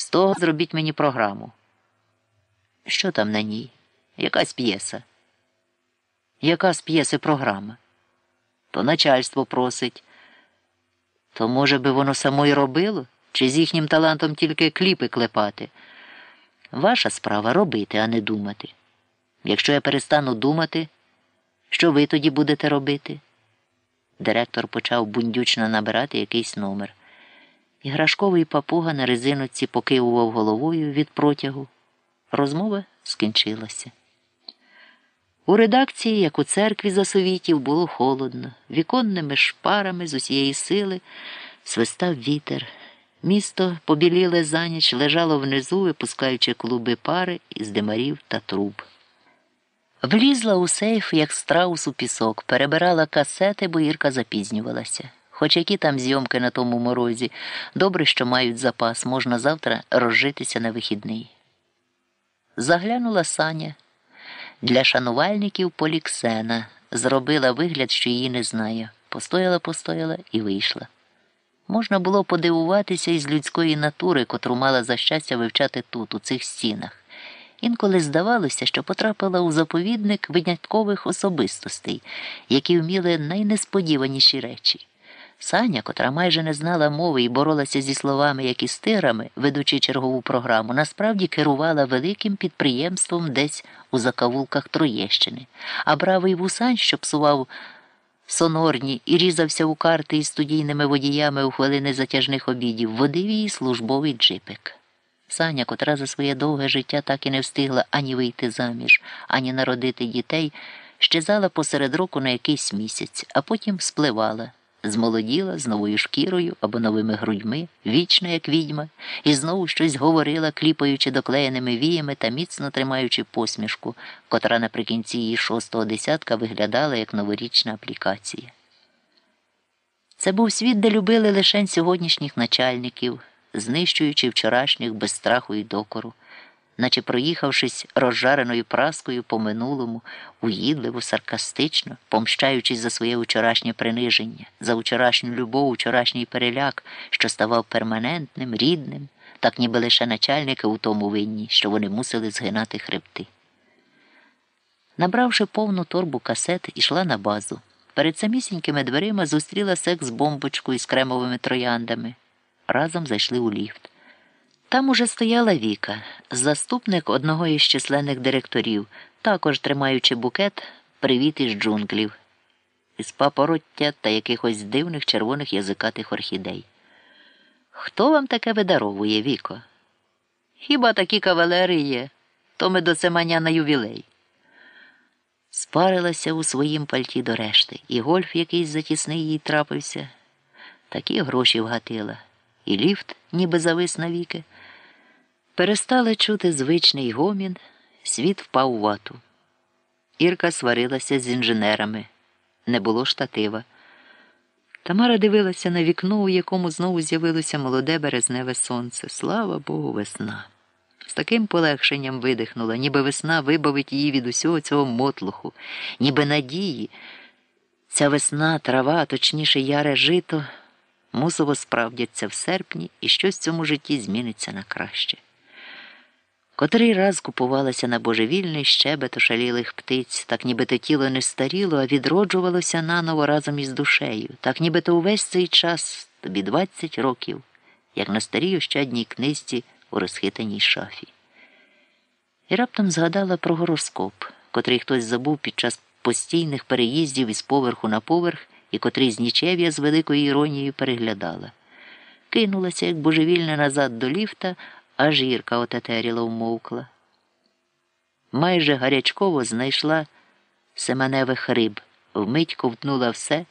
З того зробіть мені програму. Що там на ній? Якась п'єса. Яка з п'єси програма? То начальство просить. То, може би, воно само й робило? Чи з їхнім талантом тільки кліпи клепати? Ваша справа робити, а не думати. Якщо я перестану думати, що ви тоді будете робити? Директор почав бундючно набирати якийсь номер. Іграшковий папуга на резиночці покивував головою від протягу. Розмова скінчилася. У редакції, як у церкві за совітів, було холодно. Віконними шпарами з усієї сили свистав вітер. Місто, побіліле за ніч, лежало внизу, випускаючи клуби пари із димарів та труб. Влізла у сейф, як страус у пісок, перебирала касети, бо Ірка запізнювалася. Хоч які там зйомки на тому морозі, добре, що мають запас, можна завтра розжитися на вихідний. Заглянула Саня для шанувальників Поліксена, зробила вигляд, що її не знає. Постояла, постояла і вийшла. Можна було подивуватися із людської натури, котру мала за щастя вивчати тут, у цих стінах. Інколи здавалося, що потрапила у заповідник виняткових особистостей, які вміли найнесподіваніші речі. Саня, котра майже не знала мови і боролася зі словами, як і з тирами, ведучи чергову програму, насправді керувала великим підприємством десь у закавулках Троєщини, а бравий вусань, що псував сонорні і різався у карти із студійними водіями у хвилини затяжних обідів, водив її службовий джипик. Саня, котра за своє довге життя так і не встигла ані вийти заміж, ані народити дітей, щезала посеред року на якийсь місяць, а потім спливала, змолоділа з новою шкірою або новими грудьми, вічна, як відьма, і знову щось говорила, кліпаючи доклеєними віями та міцно тримаючи посмішку, котра наприкінці її шостого десятка виглядала як новорічна аплікація. Це був світ, де любили лишень сьогоднішніх начальників знищуючи вчорашніх без страху і докору, наче проїхавшись розжареною праскою по минулому, уїдливо, саркастично, помщаючись за своє вчорашнє приниження, за вчорашню любов, вчорашній переляк, що ставав перманентним, рідним, так ніби лише начальники у тому винні, що вони мусили згинати хребти. Набравши повну торбу касет, ішла на базу. Перед самісінькими дверима зустріла секс бомбочку із кремовими трояндами разом зайшли у ліфт. Там уже стояла Віка, заступник одного із численних директорів, також тримаючи букет привіт із джунглів, із папороття та якихось дивних червоних язикатих орхідей. Хто вам таке видаровує, Віко? Хіба такі кавалери є, то ми до Семеня на ювілей. Спарилася у своїм пальті до решти, і гольф якийсь затісний їй трапився, такі гроші вгатила і ліфт, ніби завис навіки. Перестали чути звичний гомін, світ впав у вату. Ірка сварилася з інженерами. Не було штатива. Тамара дивилася на вікно, у якому знову з'явилося молоде березневе сонце. Слава Богу, весна. З таким полегшенням видихнула, ніби весна вибавить її від усього цього мотлуху, ніби надії. Ця весна, трава, точніше, яре жито мусово справдяться в серпні і щось в цьому житті зміниться на краще. Котрий раз купувалася на божевільний щебет ошалілих птиць, так нібито тіло не старіло, а відроджувалося наново разом із душею, так нібито увесь цей час, тобі двадцять років, як на старій ощадній книжці у розхитаній шафі. І раптом згадала про гороскоп, котрий хтось забув під час постійних переїздів із поверху на поверх і котрий з нічев'я з великою іронією переглядала. Кинулася, як божевільна назад до ліфта, аж гірка отетеріла вмовкла. Майже гарячково знайшла семеневих риб, вмить ковтнула все,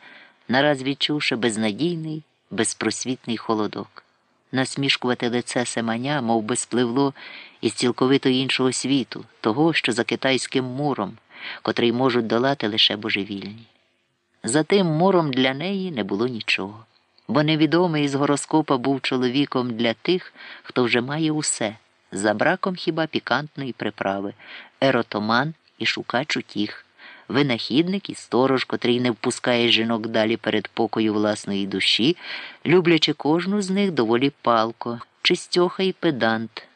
нараз відчувши безнадійний, безпросвітний холодок. Насмішкувати лице Семеня, мов би спливло із цілковито іншого світу, того, що за китайським муром, котрий можуть долати лише божевільні. За тим мором для неї не було нічого, бо невідомий із гороскопа був чоловіком для тих, хто вже має усе, за браком хіба пікантної приправи, еротоман і шукач утіх, винахідник і сторож, котрий не впускає жінок далі перед покою власної душі, люблячи кожну з них доволі палко. чистьоха і педант,